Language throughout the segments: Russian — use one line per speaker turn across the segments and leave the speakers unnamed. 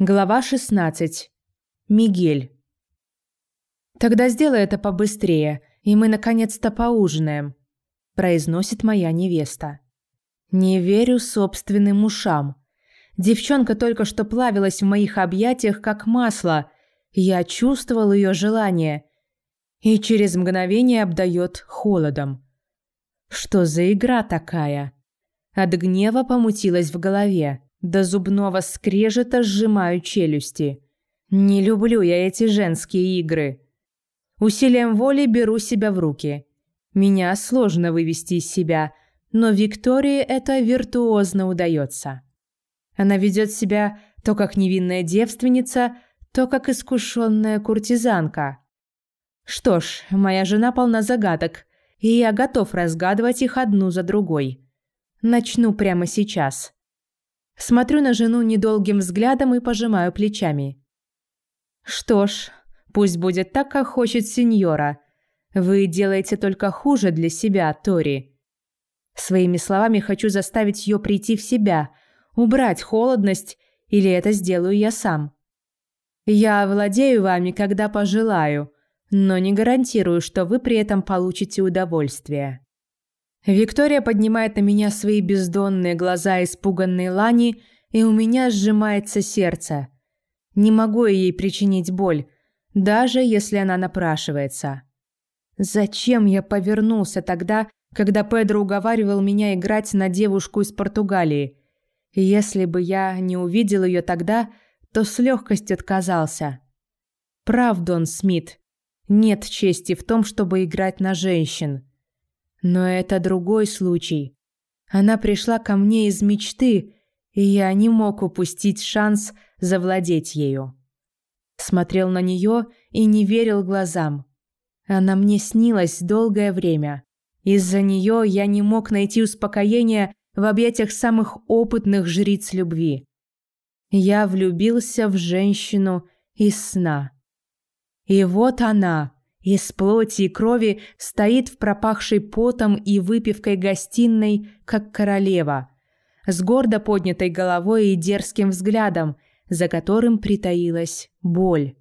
Глава 16. Мигель. «Тогда сделай это побыстрее, и мы наконец-то поужинаем», – произносит моя невеста. Не верю собственным ушам. Девчонка только что плавилась в моих объятиях, как масло. Я чувствовал ее желание. И через мгновение обдает холодом. Что за игра такая? От гнева помутилась в голове. До зубного скрежета сжимаю челюсти. Не люблю я эти женские игры. Усилием воли беру себя в руки. Меня сложно вывести из себя, но Виктории это виртуозно удается. Она ведет себя то как невинная девственница, то как искушенная куртизанка. Что ж, моя жена полна загадок, и я готов разгадывать их одну за другой. Начну прямо сейчас. Смотрю на жену недолгим взглядом и пожимаю плечами. Что ж, пусть будет так, как хочет сеньора. Вы делаете только хуже для себя, Тори. Своими словами хочу заставить ее прийти в себя, убрать холодность, или это сделаю я сам. Я владею вами, когда пожелаю, но не гарантирую, что вы при этом получите удовольствие. Виктория поднимает на меня свои бездонные глаза испуганной Лани, и у меня сжимается сердце. Не могу ей причинить боль, даже если она напрашивается. Зачем я повернулся тогда, когда Педро уговаривал меня играть на девушку из Португалии? Если бы я не увидел ее тогда, то с легкостью отказался. Прав Дон Смит. Нет чести в том, чтобы играть на женщин. Но это другой случай. Она пришла ко мне из мечты, и я не мог упустить шанс завладеть ею. Смотрел на нее и не верил глазам. Она мне снилась долгое время. Из-за нее я не мог найти успокоения в объятиях самых опытных жриц любви. Я влюбился в женщину из сна. И вот она, из плоти и крови стоит в пропахшей потом и выпивкой гостиной, как королева, с гордо поднятой головой и дерзким взглядом, за которым притаилась боль.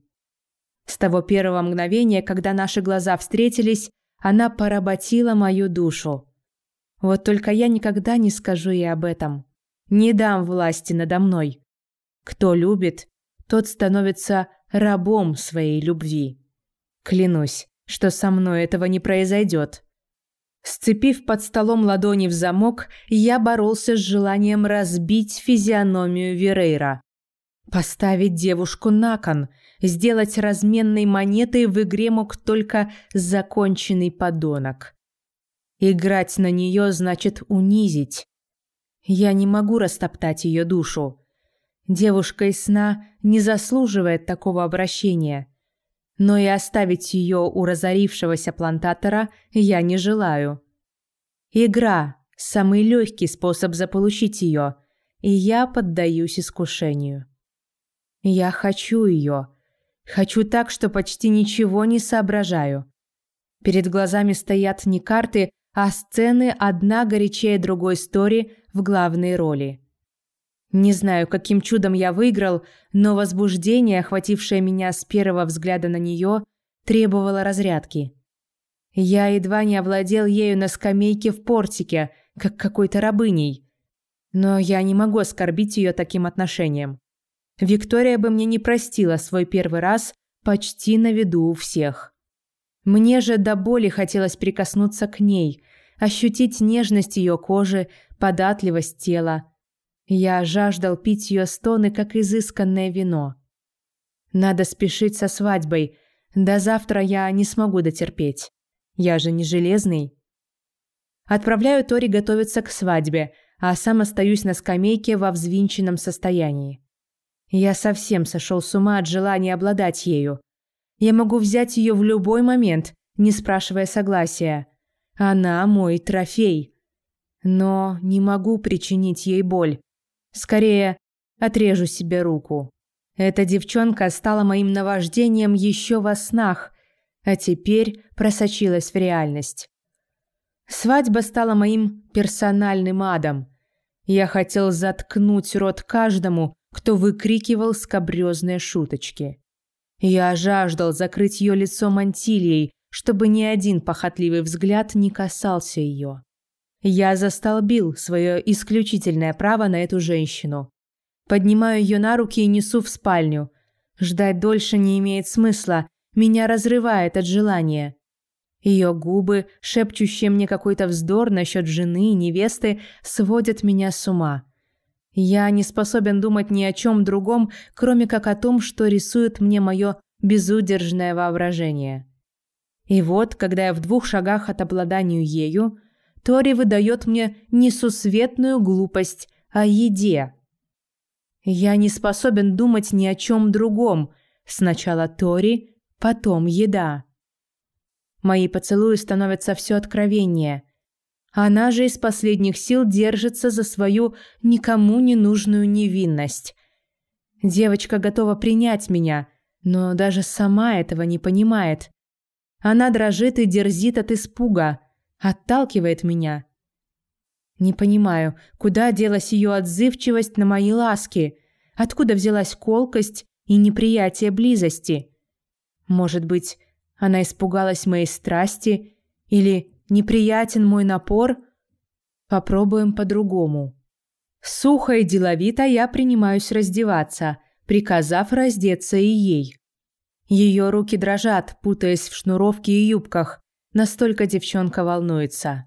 С того первого мгновения, когда наши глаза встретились, она поработила мою душу. Вот только я никогда не скажу ей об этом. Не дам власти надо мной. Кто любит, тот становится рабом своей любви. Клянусь, что со мной этого не произойдет. Сцепив под столом ладони в замок, я боролся с желанием разбить физиономию Верейра. Поставить девушку на кон, сделать разменной монетой в игре мог только законченный подонок. Играть на нее значит унизить. Я не могу растоптать ее душу. Девушка из сна не заслуживает такого обращения но и оставить ее у разорившегося плантатора я не желаю. Игра – самый легкий способ заполучить ее, и я поддаюсь искушению. Я хочу ее. Хочу так, что почти ничего не соображаю. Перед глазами стоят не карты, а сцены одна горячее другой стори в главной роли. Не знаю, каким чудом я выиграл, но возбуждение, охватившее меня с первого взгляда на нее, требовало разрядки. Я едва не овладел ею на скамейке в портике, как какой-то рабыней. Но я не могу оскорбить ее таким отношением. Виктория бы мне не простила свой первый раз почти на виду у всех. Мне же до боли хотелось прикоснуться к ней, ощутить нежность ее кожи, податливость тела, я жаждал пить ее стоны, как изысканное вино. Надо спешить со свадьбой. До завтра я не смогу дотерпеть. Я же не железный. Отправляю Тори готовиться к свадьбе, а сам остаюсь на скамейке во взвинченном состоянии. Я совсем сошел с ума от желания обладать ею. Я могу взять ее в любой момент, не спрашивая согласия. Она мой трофей. Но не могу причинить ей боль. Скорее, отрежу себе руку. Эта девчонка стала моим наваждением еще во снах, а теперь просочилась в реальность. Свадьба стала моим персональным адом. Я хотел заткнуть рот каждому, кто выкрикивал скобрёзные шуточки. Я жаждал закрыть ее лицо мантильей, чтобы ни один похотливый взгляд не касался ее. Я застолбил свое исключительное право на эту женщину. Поднимаю ее на руки и несу в спальню. Ждать дольше не имеет смысла, меня разрывает от желания. Ее губы, шепчущие мне какой-то вздор насчет жены и невесты, сводят меня с ума. Я не способен думать ни о чем другом, кроме как о том, что рисует мне мое безудержное воображение. И вот, когда я в двух шагах от обладанию ею, Тори выдает мне несусветную глупость о еде. Я не способен думать ни о чем другом. Сначала Тори, потом еда. Мои поцелуи становятся все откровеннее. Она же из последних сил держится за свою никому не нужную невинность. Девочка готова принять меня, но даже сама этого не понимает. Она дрожит и дерзит от испуга, отталкивает меня. Не понимаю, куда делась ее отзывчивость на мои ласки, откуда взялась колкость и неприятие близости. Может быть, она испугалась моей страсти или Неприятен мой напор? Попробуем по-другому. Сухо и деловито я принимаюсь раздеваться, приказав раздеться и ей. Ее руки дрожат, путаясь в шнуровке и юбках. Настолько девчонка волнуется.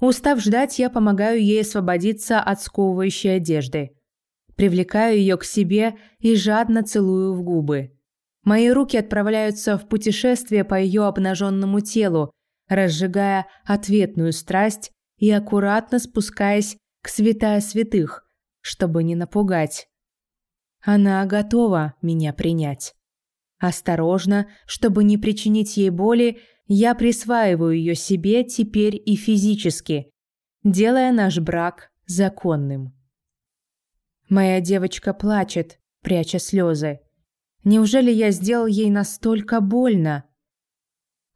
Устав ждать, я помогаю ей освободиться от сковывающей одежды. Привлекаю ее к себе и жадно целую в губы. Мои руки отправляются в путешествие по ее обнаженному телу, разжигая ответную страсть и аккуратно спускаясь к святая святых, чтобы не напугать. Она готова меня принять. Осторожно, чтобы не причинить ей боли, я присваиваю ее себе теперь и физически, делая наш брак законным. Моя девочка плачет, пряча слезы. Неужели я сделал ей настолько больно?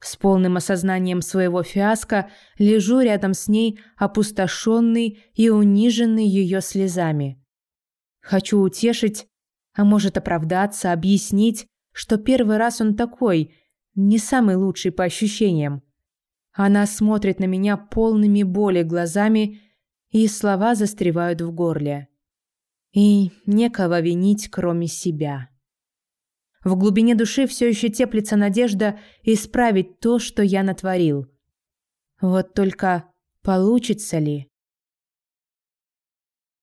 С полным осознанием своего фиаско лежу рядом с ней, опустошенный и униженный ее слезами. Хочу утешить, а может оправдаться, объяснить, что первый раз он такой, не самый лучший по ощущениям. Она смотрит на меня полными боли глазами, и слова застревают в горле. И некого винить, кроме себя. В глубине души все еще теплится надежда исправить то, что я натворил. Вот только получится ли?